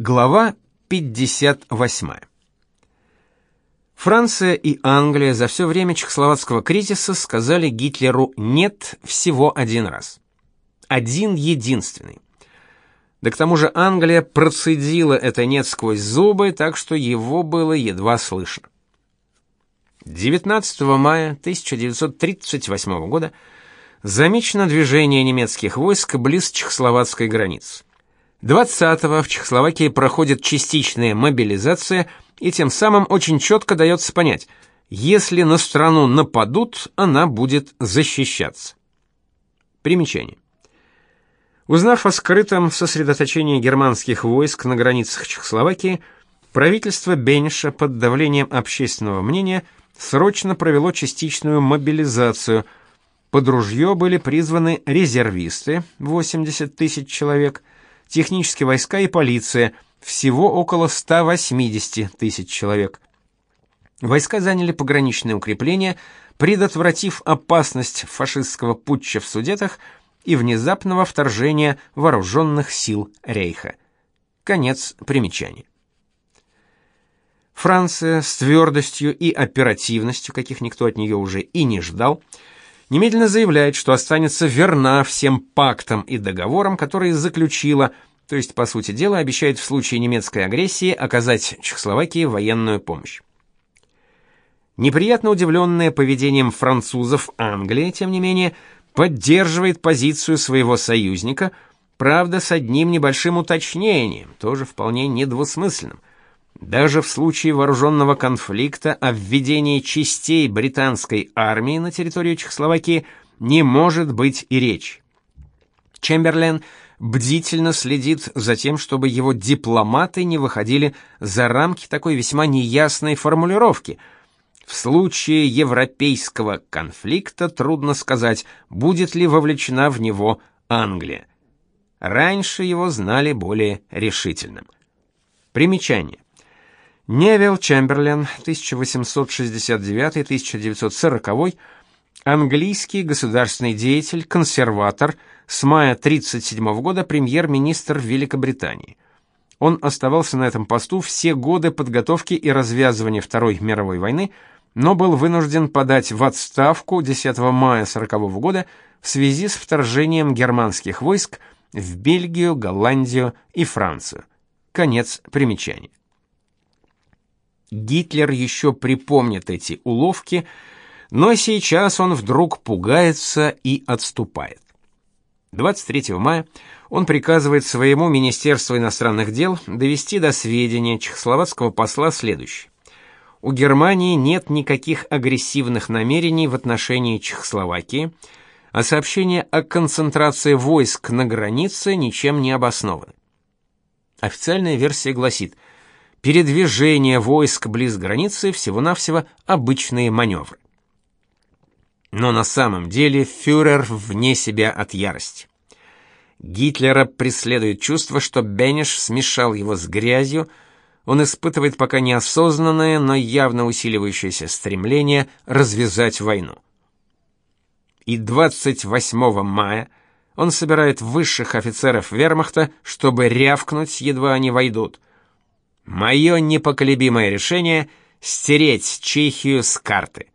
Глава 58. Франция и Англия за все время чехословацкого кризиса сказали Гитлеру «нет» всего один раз. Один единственный. Да к тому же Англия процедила это «нет» сквозь зубы, так что его было едва слышно. 19 мая 1938 года замечено движение немецких войск близ чехословацкой границы. 20-го в Чехословакии проходит частичная мобилизация, и тем самым очень четко дается понять, если на страну нападут, она будет защищаться. Примечание. Узнав о скрытом сосредоточении германских войск на границах Чехословакии, правительство Бенеша под давлением общественного мнения срочно провело частичную мобилизацию. Под ружье были призваны резервисты, 80 тысяч человек – технические войска и полиция, всего около 180 тысяч человек. Войска заняли пограничные укрепления, предотвратив опасность фашистского путча в Судетах и внезапного вторжения вооруженных сил Рейха. Конец примечания. Франция с твердостью и оперативностью, каких никто от нее уже и не ждал, немедленно заявляет, что останется верна всем пактам и договорам, которые заключила, то есть, по сути дела, обещает в случае немецкой агрессии оказать Чехословакии военную помощь. Неприятно удивленная поведением французов Англия, тем не менее, поддерживает позицию своего союзника, правда, с одним небольшим уточнением, тоже вполне недвусмысленным – даже в случае вооруженного конфликта о введении частей британской армии на территорию Чехословакии не может быть и речи. Чемберлен бдительно следит за тем, чтобы его дипломаты не выходили за рамки такой весьма неясной формулировки. В случае европейского конфликта трудно сказать, будет ли вовлечена в него Англия. Раньше его знали более решительным. Примечание. Невилл Чемберлен, 1869-1940, английский государственный деятель, консерватор, с мая 1937 года премьер-министр Великобритании. Он оставался на этом посту все годы подготовки и развязывания Второй мировой войны, но был вынужден подать в отставку 10 мая 1940 года в связи с вторжением германских войск в Бельгию, Голландию и Францию. Конец примечания. Гитлер еще припомнит эти уловки, но сейчас он вдруг пугается и отступает. 23 мая он приказывает своему Министерству иностранных дел довести до сведения чехословацкого посла следующее. У Германии нет никаких агрессивных намерений в отношении Чехословакии, а сообщение о концентрации войск на границе ничем не обосновано. Официальная версия гласит – передвижение войск близ границы всего-навсего обычные маневры. Но на самом деле фюрер вне себя от ярости. Гитлера преследует чувство, что Бенеш смешал его с грязью, он испытывает пока неосознанное, но явно усиливающееся стремление развязать войну. И 28 мая он собирает высших офицеров вермахта, чтобы рявкнуть, едва они войдут – Мое непоколебимое решение — стереть Чехию с карты.